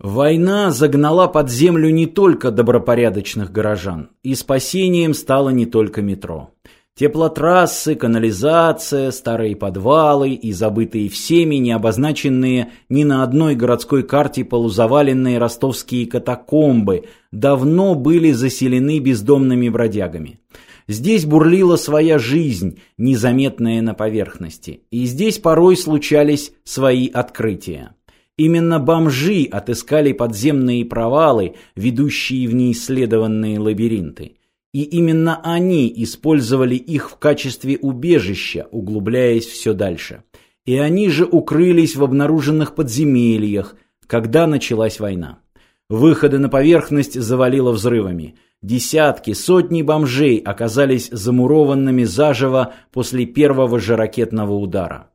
Война загнала под землю не только добропорядочных горожан, и спасением стало не только метро. Теплотрассы, канализация, старые подвалы и забытые всеми, не обозначенные ни на одной городской карте полузаваленные ростовские катакомбы, давно были заселены бездомными бродягами. Здесь бурлила своя жизнь, незаметная на поверхности, и здесь порой случались свои открытия. Именно бомжи отыскали подземные провалы, ведущие в неисследованные лабиринты. И именно они использовали их в качестве убежища, углубляясь все дальше. И они же укрылись в обнаруженных подземельях, когда началась война. Выходы на поверхность завалило взрывами. Десятки, сотни бомжей оказались замурованными заживо после первого же ракетного удара.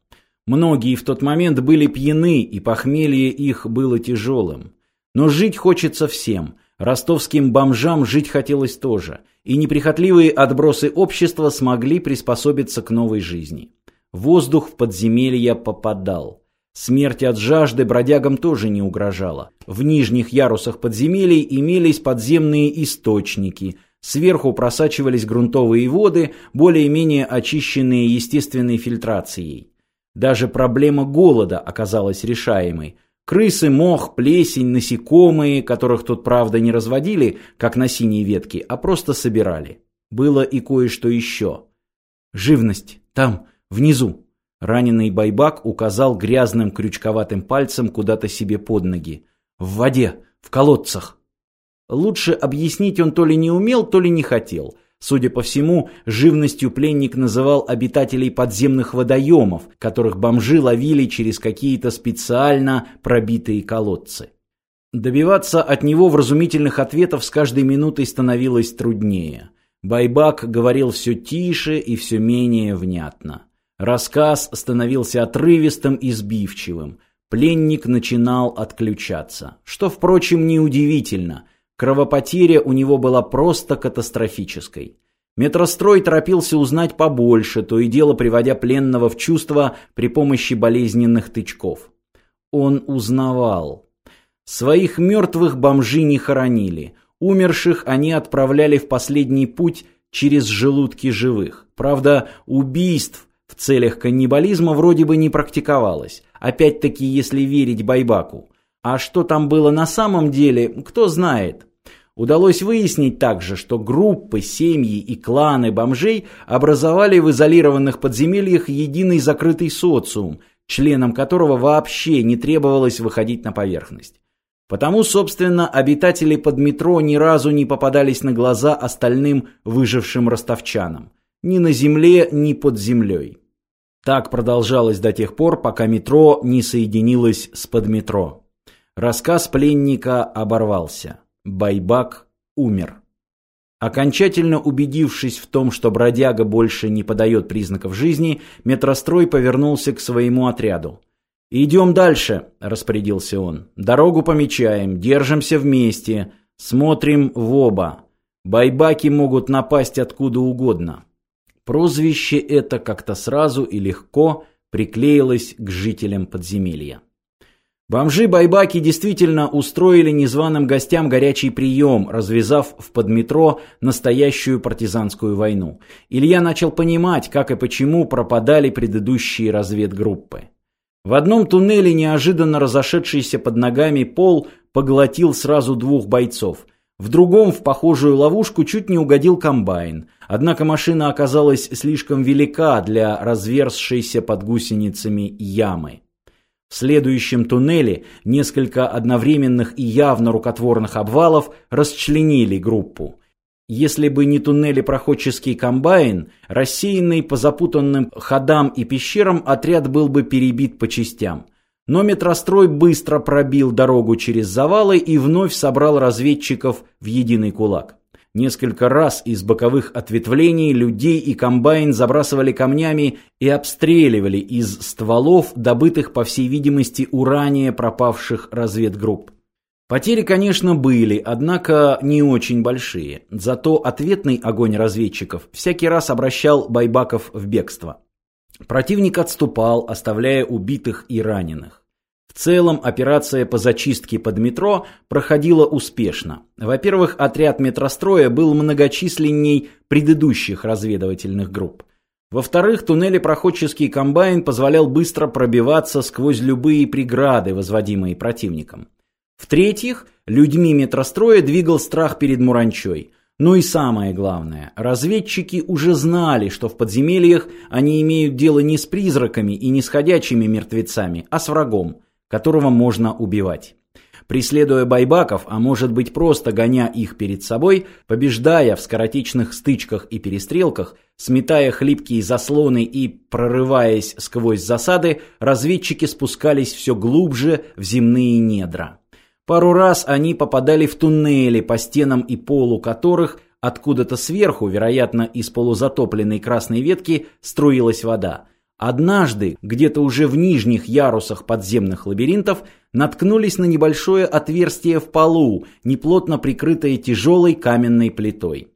Многие в тот момент были пьяны, и похмелье их было тяжелым. Но жить хочется всем. Ростовским бомжам жить хотелось тоже. И неприхотливые отбросы общества смогли приспособиться к новой жизни. Воздух в подземелья попадал. Смерть от жажды бродягам тоже не угрожала. В нижних ярусах подземелий имелись подземные источники. Сверху просачивались грунтовые воды, более-менее очищенные естественной фильтрацией. Даже проблема голода оказалась решаемой. Крысы, мох, плесень, насекомые, которых тут, правда, не разводили, как на синие ветки, а просто собирали. Было и кое-что еще. Живность. Там, внизу. Раненый байбак указал грязным крючковатым пальцем куда-то себе под ноги. В воде, в колодцах. Лучше объяснить он то ли не умел, то ли не хотел. Судя по всему, живностью пленник называл обитателей подземных водоемов, которых бомжи ловили через какие-то специально пробитые колодцы. Добиваться от него вразумительных ответов с каждой минутой становилось труднее. Байбак говорил все тише и все менее внятно. Рассказ становился отрывистым и сбивчивым. Пленник начинал отключаться. Что, впрочем, неудивительно – Кровопотеря у него была просто катастрофической. Метрострой торопился узнать побольше, то и дело приводя пленного в чувство при помощи болезненных тычков. Он узнавал. Своих мертвых бомжи не хоронили. Умерших они отправляли в последний путь через желудки живых. Правда, убийств в целях каннибализма вроде бы не практиковалось. Опять-таки, если верить Байбаку. А что там было на самом деле, кто знает. Удалось выяснить также, что группы, семьи и кланы бомжей образовали в изолированных подземельях единый закрытый социум, членам которого вообще не требовалось выходить на поверхность. Потому, собственно, обитатели под метро ни разу не попадались на глаза остальным выжившим ростовчанам. Ни на земле, ни под землей. Так продолжалось до тех пор, пока метро не соединилось с подметро. Рассказ пленника оборвался. Байбак умер. Окончательно убедившись в том, что бродяга больше не подает признаков жизни, метрострой повернулся к своему отряду. «Идем дальше», – распорядился он. «Дорогу помечаем, держимся вместе, смотрим в оба. Байбаки могут напасть откуда угодно». Прозвище это как-то сразу и легко приклеилось к жителям подземелья. Бомжи-байбаки действительно устроили незваным гостям горячий прием, развязав в подметро настоящую партизанскую войну. Илья начал понимать, как и почему пропадали предыдущие разведгруппы. В одном туннеле неожиданно разошедшийся под ногами пол поглотил сразу двух бойцов. В другом в похожую ловушку чуть не угодил комбайн. Однако машина оказалась слишком велика для разверзшейся под гусеницами ямы. В следующем туннеле несколько одновременных и явно рукотворных обвалов расчленили группу. Если бы не туннели-проходческий комбайн, рассеянный по запутанным ходам и пещерам отряд был бы перебит по частям. Но метрострой быстро пробил дорогу через завалы и вновь собрал разведчиков в единый кулак. Несколько раз из боковых ответвлений людей и комбайн забрасывали камнями и обстреливали из стволов, добытых, по всей видимости, у ранее пропавших разведгрупп. Потери, конечно, были, однако не очень большие. Зато ответный огонь разведчиков всякий раз обращал байбаков в бегство. Противник отступал, оставляя убитых и раненых. В целом операция по зачистке под метро проходила успешно. Во-первых, отряд метростроя был многочисленней предыдущих разведывательных групп. Во-вторых, туннелепроходческий комбайн позволял быстро пробиваться сквозь любые преграды, возводимые противником. В-третьих, людьми метростроя двигал страх перед Муранчой. Ну и самое главное, разведчики уже знали, что в подземельях они имеют дело не с призраками и не с ходячими мертвецами, а с врагом, которого можно убивать. Преследуя байбаков, а может быть просто гоня их перед собой, побеждая в скоротечных стычках и перестрелках, сметая хлипкие заслоны и прорываясь сквозь засады, разведчики спускались все глубже в земные недра. Пару раз они попадали в туннели, по стенам и полу которых откуда-то сверху, вероятно, из полузатопленной красной ветки, струилась вода. Однажды, где-то уже в нижних ярусах подземных лабиринтов, наткнулись на небольшое отверстие в полу, неплотно прикрытое тяжелой каменной плитой.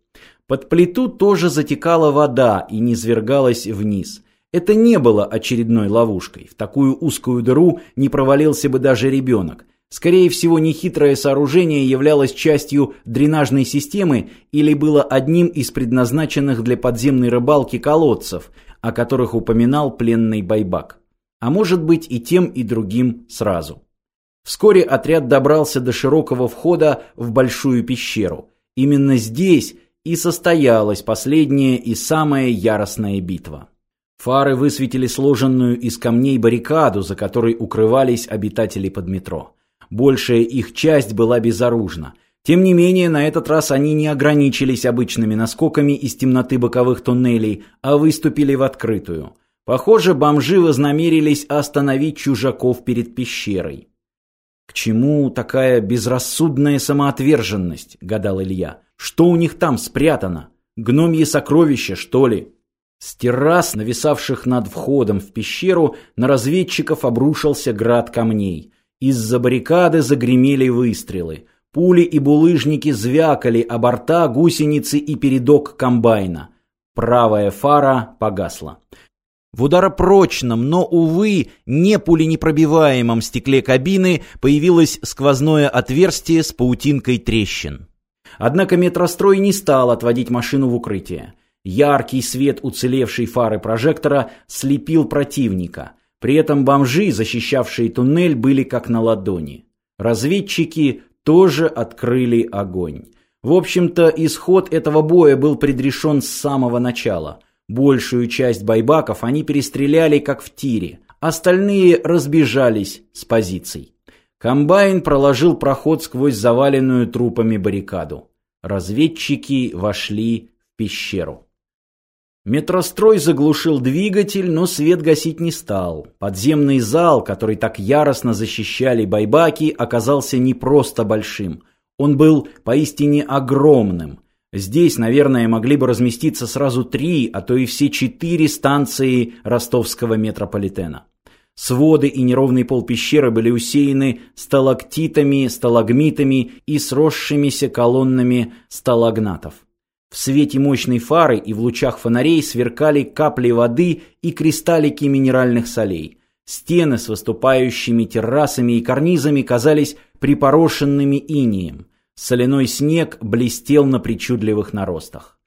Под плиту тоже затекала вода и низвергалась вниз. Это не было очередной ловушкой. В такую узкую дыру не провалился бы даже ребенок. Скорее всего, нехитрое сооружение являлось частью дренажной системы или было одним из предназначенных для подземной рыбалки колодцев, о которых упоминал пленный байбак. А может быть и тем, и другим сразу. Вскоре отряд добрался до широкого входа в большую пещеру. Именно здесь и состоялась последняя и самая яростная битва. Фары высветили сложенную из камней баррикаду, за которой укрывались обитатели под метро большая их часть была безоружна. Тем не менее, на этот раз они не ограничились обычными наскоками из темноты боковых туннелей, а выступили в открытую. Похоже, бомжи вознамерились остановить чужаков перед пещерой. «К чему такая безрассудная самоотверженность?» – гадал Илья. «Что у них там спрятано? Гномье сокровища, что ли?» С террас, нависавших над входом в пещеру, на разведчиков обрушился град камней – из-за баррикады загремели выстрелы. Пули и булыжники звякали о борта, гусеницы и передок комбайна. Правая фара погасла. В ударопрочном, но, увы, не пуленепробиваемом стекле кабины появилось сквозное отверстие с паутинкой трещин. Однако метрострой не стал отводить машину в укрытие. Яркий свет уцелевшей фары прожектора слепил противника. При этом бомжи, защищавшие туннель, были как на ладони. Разведчики тоже открыли огонь. В общем-то, исход этого боя был предрешен с самого начала. Большую часть байбаков они перестреляли как в тире. Остальные разбежались с позиций. Комбайн проложил проход сквозь заваленную трупами баррикаду. Разведчики вошли в пещеру. Метрострой заглушил двигатель, но свет гасить не стал. Подземный зал, который так яростно защищали байбаки, оказался не просто большим. Он был поистине огромным. Здесь, наверное, могли бы разместиться сразу три, а то и все четыре станции ростовского метрополитена. Своды и неровный пол пещеры были усеяны сталактитами, сталагмитами и сросшимися колоннами сталагнатов. В свете мощной фары и в лучах фонарей сверкали капли воды и кристаллики минеральных солей. Стены с выступающими террасами и карнизами казались припорошенными инеем. Соляной снег блестел на причудливых наростах.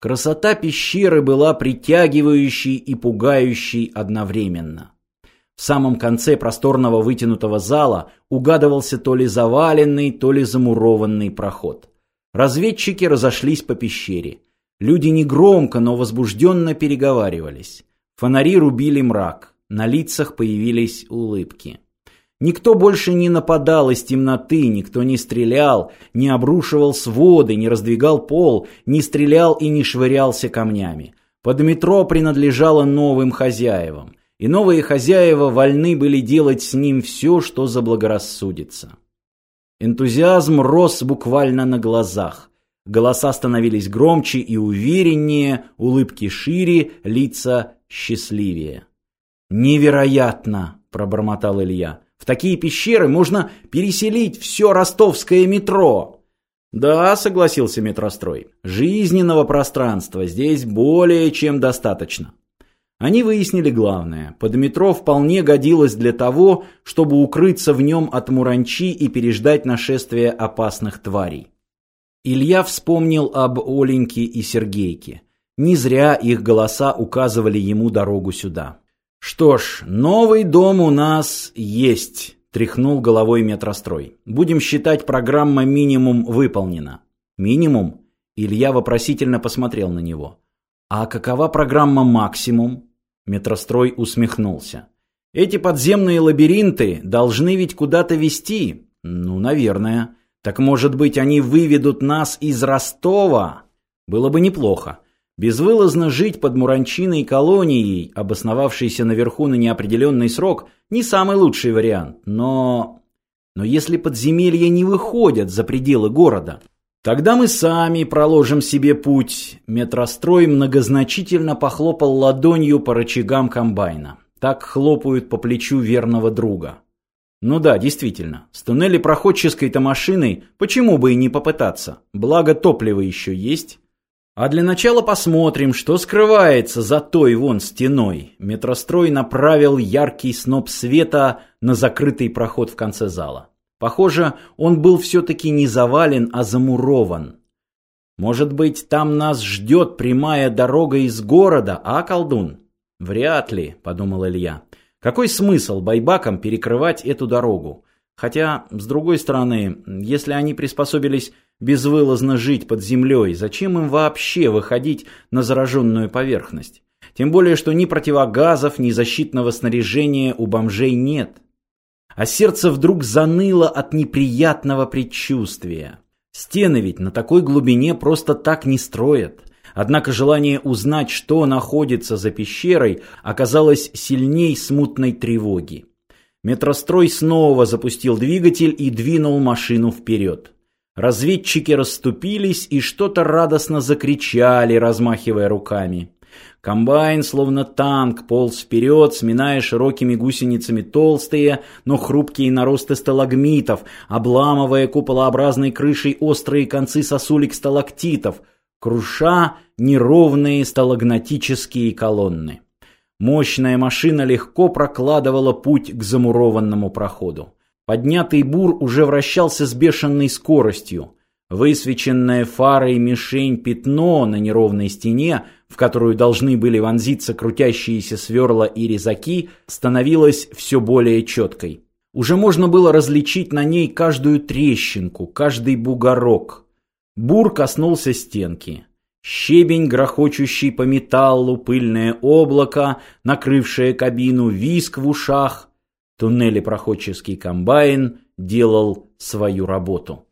Красота пещеры была притягивающей и пугающей одновременно. В самом конце просторного вытянутого зала угадывался то ли заваленный, то ли замурованный проход. Разведчики разошлись по пещере. Люди негромко, но возбужденно переговаривались. Фонари рубили мрак. На лицах появились улыбки. Никто больше не нападал из темноты, никто не стрелял, не обрушивал своды, не раздвигал пол, не стрелял и не швырялся камнями. Под метро принадлежало новым хозяевам, и новые хозяева вольны были делать с ним все, что заблагорассудится. Энтузиазм рос буквально на глазах. Голоса становились громче и увереннее, улыбки шире, лица счастливее. «Невероятно!» – пробормотал Илья. «В такие пещеры можно переселить все ростовское метро!» «Да», – согласился метрострой, – «жизненного пространства здесь более чем достаточно». Они выяснили главное. Под метро вполне годилось для того, чтобы укрыться в нем от муранчи и переждать нашествие опасных тварей. Илья вспомнил об Оленьке и Сергейке. Не зря их голоса указывали ему дорогу сюда. «Что ж, новый дом у нас есть», – тряхнул головой метрострой. «Будем считать, программа минимум выполнена». «Минимум?» – Илья вопросительно посмотрел на него. «А какова программа максимум?» Метрострой усмехнулся. «Эти подземные лабиринты должны ведь куда-то вести?» «Ну, наверное. Так, может быть, они выведут нас из Ростова?» «Было бы неплохо. Безвылазно жить под Муранчиной колонией, обосновавшейся наверху на неопределенный срок, не самый лучший вариант. Но... Но если подземелья не выходят за пределы города, тогда мы сами проложим себе путь. Метрострой многозначительно похлопал ладонью по рычагам комбайна. Так хлопают по плечу верного друга. Ну да, действительно, с туннели проходческой-то машиной почему бы и не попытаться? Благо топлива еще есть. А для начала посмотрим, что скрывается за той вон стеной. Метрострой направил яркий сноп света на закрытый проход в конце зала. Похоже, он был все-таки не завален, а замурован. Может быть, там нас ждет прямая дорога из города, а, колдун? Вряд ли, подумал Илья. Какой смысл байбакам перекрывать эту дорогу? Хотя, с другой стороны, если они приспособились безвылазно жить под землей, зачем им вообще выходить на зараженную поверхность? Тем более, что ни противогазов, ни защитного снаряжения у бомжей нет. А сердце вдруг заныло от неприятного предчувствия. Стены ведь на такой глубине просто так не строят. Однако желание узнать, что находится за пещерой, оказалось сильней смутной тревоги. Метрострой снова запустил двигатель и двинул машину вперед. Разведчики расступились и что-то радостно закричали, размахивая руками. Комбайн, словно танк, полз вперед, сминая широкими гусеницами толстые, но хрупкие наросты сталагмитов, обламывая куполообразной крышей острые концы сосулек сталактитов, круша неровные сталагнатические колонны. Мощная машина легко прокладывала путь к замурованному проходу. Поднятый бур уже вращался с бешеной скоростью. Высвеченная фарой мишень пятно на неровной стене, в которую должны были вонзиться крутящиеся сверла и резаки, становилась все более четкой. Уже можно было различить на ней каждую трещинку, каждый бугорок. Бур коснулся стенки. Щебень, грохочущий по металлу, пыльное облако, накрывшее кабину, виск в ушах. Туннели проходческий комбайн делал свою работу.